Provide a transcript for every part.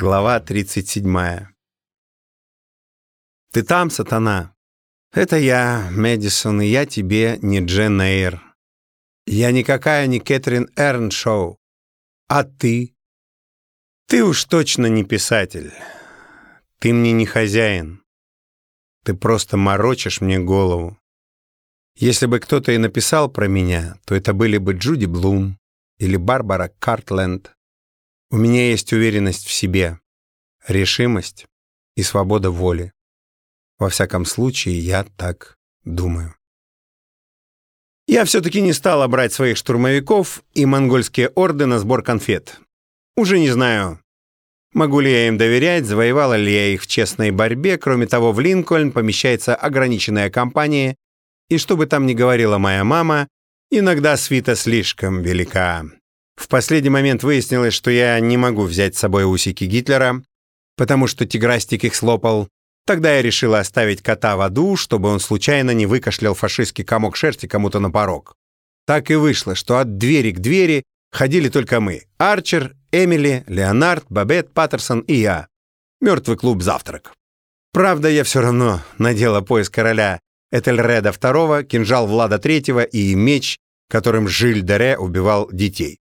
Глава 37. «Ты там, сатана?» «Это я, Мэдисон, и я тебе не Джен Эйр. Я никакая не Кэтрин Эрншоу. А ты?» «Ты уж точно не писатель. Ты мне не хозяин. Ты просто морочишь мне голову. Если бы кто-то и написал про меня, то это были бы Джуди Блум или Барбара Картленд у меня есть уверенность в себе, решимость и свобода воли. Во всяком случае, я так думаю. Я все-таки не стала брать своих штурмовиков и монгольские орды на сбор конфет. Уже не знаю, могу ли я им доверять, завоевала ли я их в честной борьбе. Кроме того, в Линкольн помещается ограниченная компания, и что бы там ни говорила моя мама, иногда свита слишком велика. В последний момент выяснилось, что я не могу взять с собой усики Гитлера, потому что тиграстик их слопал. Тогда я решила оставить кота в аду, чтобы он случайно не выкашлял фашистский комок шерсти кому-то на порог. Так и вышло, что от двери к двери ходили только мы. Арчер, Эмили, Леонард, Бабет, Паттерсон и я. Мертвый клуб «Завтрак». Правда, я все равно надела пояс короля Этельреда II, кинжал Влада III и меч, которым Жиль Дере убивал детей.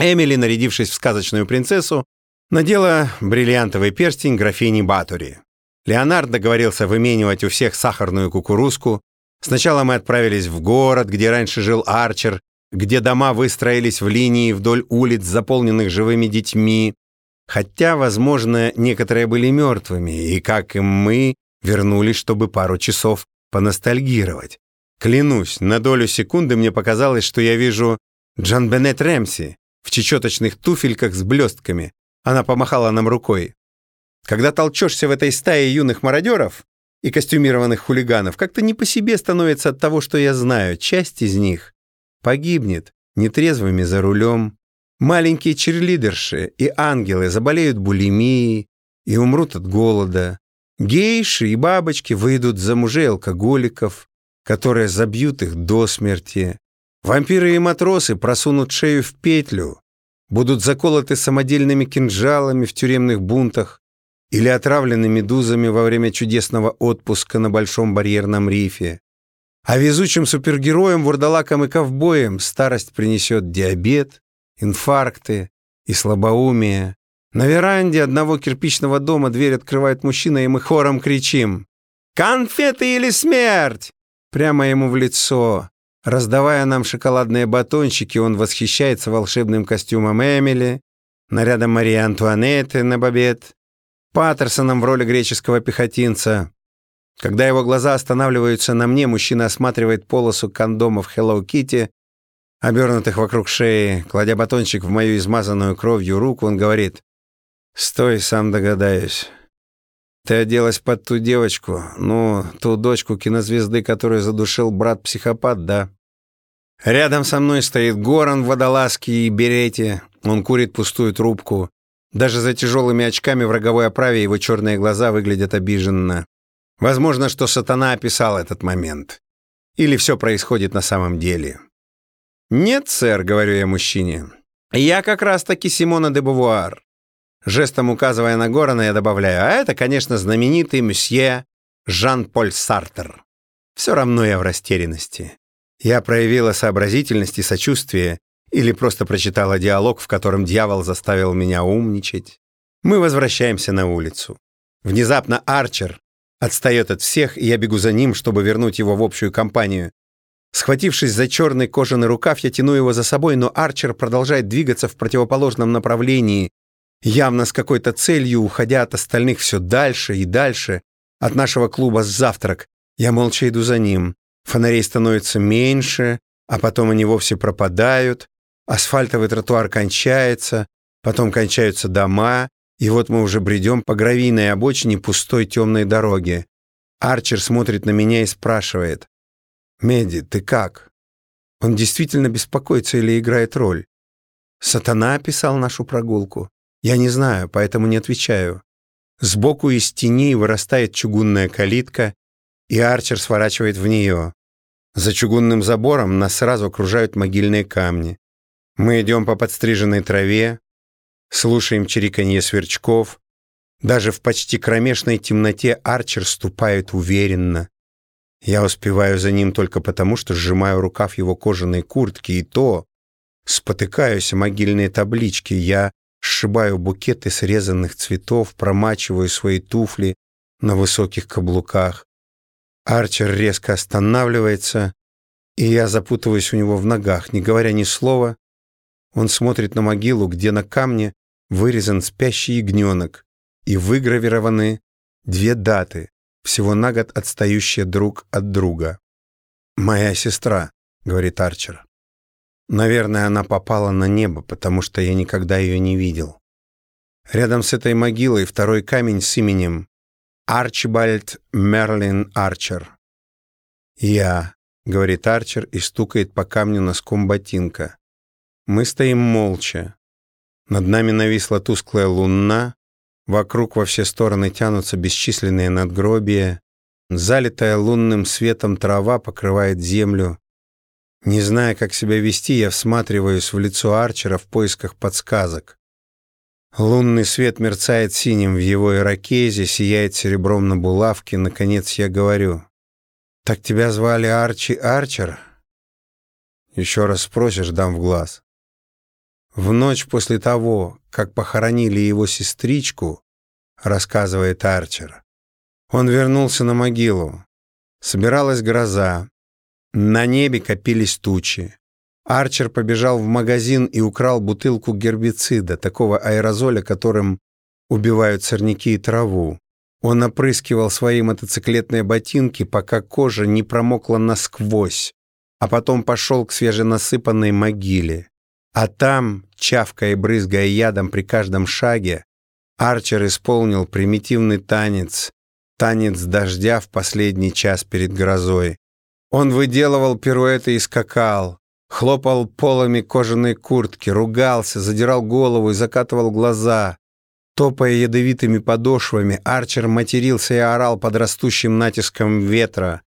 Эмили, нарядившись в сказочную принцессу, надела бриллиантовый перстень графини Батори. Леонард договорился выменивать у всех сахарную кукурузку. Сначала мы отправились в город, где раньше жил Арчер, где дома выстроились в линии вдоль улиц, заполненных живыми детьми. Хотя, возможно, некоторые были мертвыми, и, как и мы, вернулись, чтобы пару часов поностальгировать. Клянусь, на долю секунды мне показалось, что я вижу Джан Беннет Рэмси, в чечеточных туфельках с блестками. Она помахала нам рукой. Когда толчешься в этой стае юных мародеров и костюмированных хулиганов, как-то не по себе становится от того, что я знаю. Часть из них погибнет нетрезвыми за рулем. Маленькие черлидерши и ангелы заболеют булимией и умрут от голода. Гейши и бабочки выйдут за мужей алкоголиков, которые забьют их до смерти. Вампиры и матросы просунут шею в петлю, будут заколоты самодельными кинжалами в тюремных бунтах или отравлены медузами во время чудесного отпуска на Большом барьерном рифе. А везучим супергероям, вурдалакам и ковбоям старость принесет диабет, инфаркты и слабоумие. На веранде одного кирпичного дома дверь открывает мужчина, и мы хором кричим «Конфеты или смерть!» Прямо ему в лицо. Раздавая нам шоколадные батончики, он восхищается волшебным костюмом Эмили, нарядом Марии Антуанетты на бобет, Паттерсоном в роли греческого пехотинца. Когда его глаза останавливаются на мне, мужчина осматривает полосу кондомов Hello Kitty, обернутых вокруг шеи. Кладя батончик в мою измазанную кровью руку, он говорит, «Стой, сам догадаюсь». Ты оделась под ту девочку, ну, ту дочку кинозвезды, которую задушил брат-психопат, да? Рядом со мной стоит Горан в водолазке и берете. Он курит пустую трубку. Даже за тяжелыми очками в роговой оправе его черные глаза выглядят обиженно. Возможно, что сатана описал этот момент. Или все происходит на самом деле. «Нет, сэр», — говорю я мужчине. «Я как раз-таки Симона де Бувуар. Жестом указывая на Горана, я добавляю, а это, конечно, знаменитый месье Жан-Поль Сартер. Все равно я в растерянности. Я проявила сообразительность и сочувствие или просто прочитала диалог, в котором дьявол заставил меня умничать. Мы возвращаемся на улицу. Внезапно Арчер отстает от всех, и я бегу за ним, чтобы вернуть его в общую компанию. Схватившись за черный кожаный рукав, я тяну его за собой, но Арчер продолжает двигаться в противоположном направлении, явно с какой-то целью, уходя от остальных все дальше и дальше, от нашего клуба «Завтрак». Я молча иду за ним. Фонарей становится меньше, а потом они вовсе пропадают. Асфальтовый тротуар кончается, потом кончаются дома, и вот мы уже бредем по гравийной обочине пустой темной дороги. Арчер смотрит на меня и спрашивает. «Меди, ты как?» Он действительно беспокоится или играет роль? Сатана описал нашу прогулку. Я не знаю, поэтому не отвечаю. Сбоку из тени вырастает чугунная калитка, и Арчер сворачивает в нее. За чугунным забором нас сразу окружают могильные камни. Мы идем по подстриженной траве. Слушаем чириканье сверчков. Даже в почти кромешной темноте Арчер ступает уверенно. Я успеваю за ним только потому, что сжимаю рукав его кожаной куртки, и то спотыкаюсь о могильные таблички. Я сшибаю букеты срезанных цветов, промачиваю свои туфли на высоких каблуках. Арчер резко останавливается, и я запутываюсь у него в ногах, не говоря ни слова. Он смотрит на могилу, где на камне вырезан спящий ягненок и выгравированы две даты, всего на год отстающие друг от друга. «Моя сестра», — говорит Арчер. Наверное, она попала на небо, потому что я никогда ее не видел. Рядом с этой могилой второй камень с именем Арчибальд Мерлин Арчер. «Я», — говорит Арчер и стукает по камню носком ботинка. Мы стоим молча. Над нами нависла тусклая луна, вокруг во все стороны тянутся бесчисленные надгробия, залитая лунным светом трава покрывает землю. Не зная, как себя вести, я всматриваюсь в лицо Арчера в поисках подсказок. Лунный свет мерцает синим в его ирокезе, сияет серебром на булавке. Наконец я говорю. «Так тебя звали Арчи Арчер?» Еще раз спросишь, дам в глаз. В ночь после того, как похоронили его сестричку, рассказывает Арчер, он вернулся на могилу. Собиралась гроза. На небе копились тучи. Арчер побежал в магазин и украл бутылку гербицида, такого аэрозоля, которым убивают сорняки и траву. Он опрыскивал свои мотоциклетные ботинки, пока кожа не промокла насквозь, а потом пошел к свеженасыпанной могиле. А там, чавкая и брызгая ядом при каждом шаге, Арчер исполнил примитивный танец, танец дождя в последний час перед грозой. Он выделывал пируэты и скакал, Хлопал полами кожаной куртки, ругался, задирал голову и закатывал глаза. Топая ядовитыми подошвами, Арчер матерился и орал под растущим натиском ветра.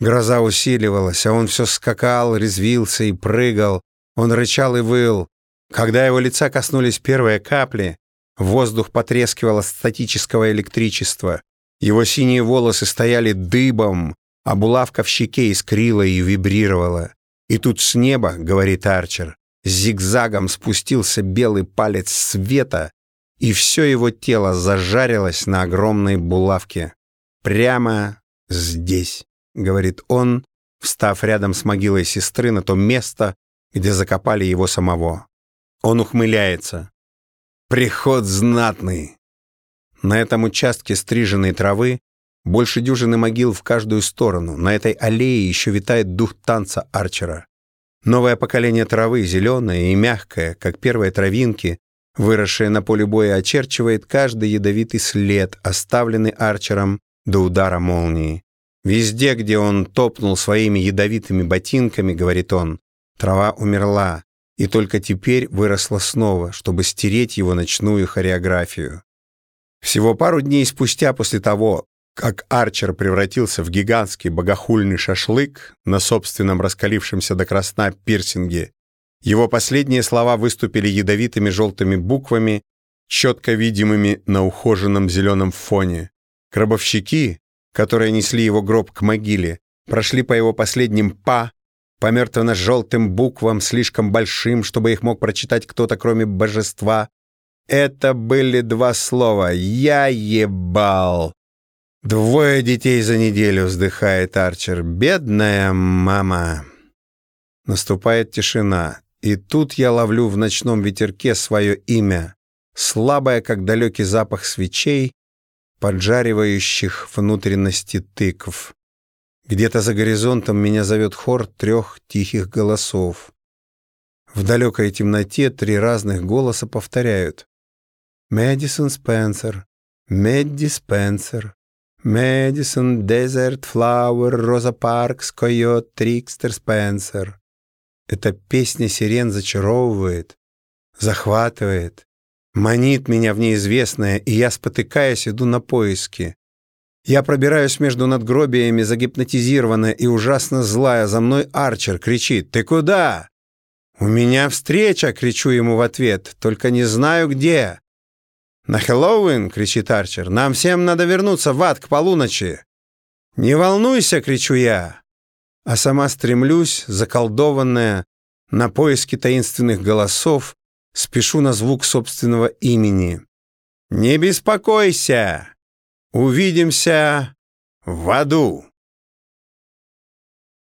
Гроза усиливалась, а он все скакал, резвился и прыгал. Он рычал и выл. Когда его лица коснулись первые капли, воздух потрескивал от статического электричества. Его синие волосы стояли дыбом, а булавка в щеке искрила и вибрировала. И тут с неба, говорит Арчер, зигзагом спустился белый палец света, и все его тело зажарилось на огромной булавке. Прямо здесь, говорит он, встав рядом с могилой сестры на то место, где закопали его самого. Он ухмыляется. Приход знатный. На этом участке стриженной травы больше дюжины могил в каждую сторону. На этой аллее еще витает дух танца Арчера. Новое поколение травы, зеленое и мягкое, как первые травинки, выросшее на поле боя, очерчивает каждый ядовитый след, оставленный Арчером до удара молнии. Везде, где он топнул своими ядовитыми ботинками, говорит он, трава умерла, и только теперь выросла снова, чтобы стереть его ночную хореографию. Всего пару дней спустя после того, как Арчер превратился в гигантский богохульный шашлык на собственном раскалившемся до красна пирсинге, его последние слова выступили ядовитыми желтыми буквами, четко видимыми на ухоженном зеленом фоне. Гробовщики, которые несли его гроб к могиле, прошли по его последним «па», по мертвенно-желтым буквам, слишком большим, чтобы их мог прочитать кто-то, кроме божества. Это были два слова «Я ебал». «Двое детей за неделю», — вздыхает Арчер. «Бедная мама». Наступает тишина, и тут я ловлю в ночном ветерке свое имя, слабое, как далекий запах свечей, поджаривающих внутренности тыкв. Где-то за горизонтом меня зовет хор трех тихих голосов. В далекой темноте три разных голоса повторяют. «Мэдисон Спенсер», «Мэдди Спенсер», Мэдисон, Дезерт, Флауэр, Роза Паркс, Койот, Трикстер, Спенсер. Эта песня сирен зачаровывает, захватывает, манит меня в неизвестное, и я, спотыкаясь, иду на поиски. Я пробираюсь между надгробиями, загипнотизированная и ужасно злая. За мной Арчер кричит «Ты куда?» «У меня встреча!» — кричу ему в ответ. «Только не знаю, где!» «На Хэллоуин!» — кричит Арчер. «Нам всем надо вернуться в ад к полуночи!» «Не волнуйся!» — кричу я. А сама стремлюсь, заколдованная, на поиски таинственных голосов, спешу на звук собственного имени. «Не беспокойся! Увидимся в аду!»